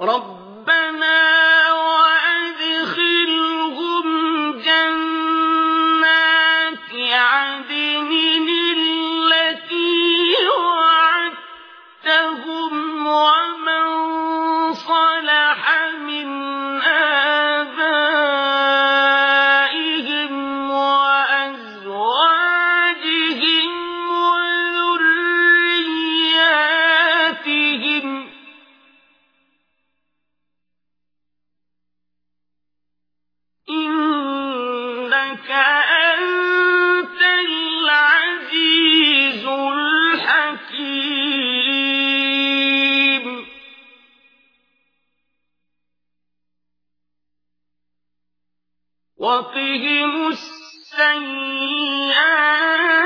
رَبَّنَا وَقِهِمُ السَّيِّئَاتِ ۚ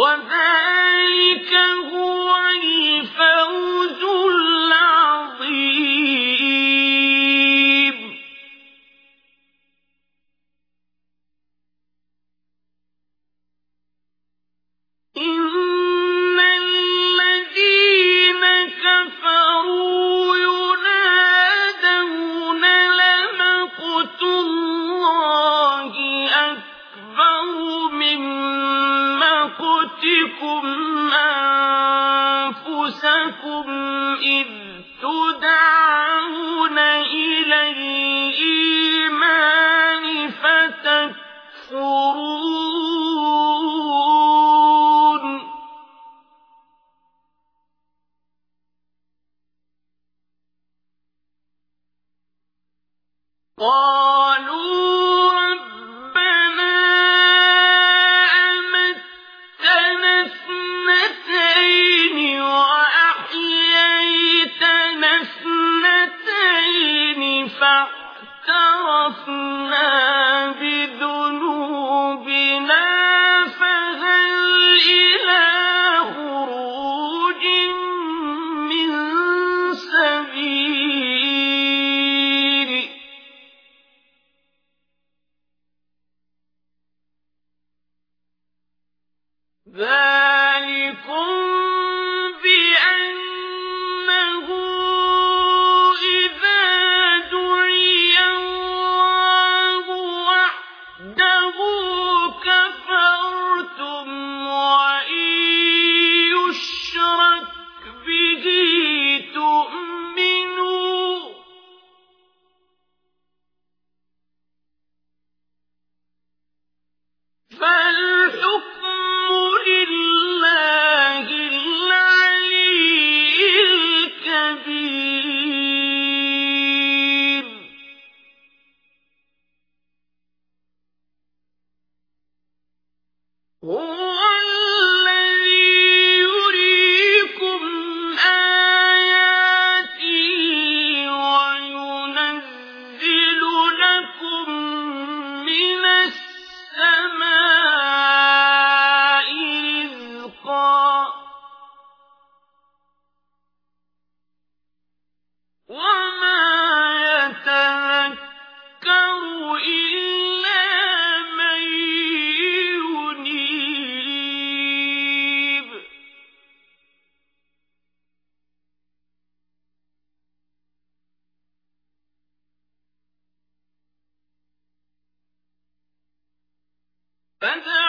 وَذَٰلِكَ أَنفُسَكُمْ إِذْ ذَٰلِكُم Oh! فَادْعُوا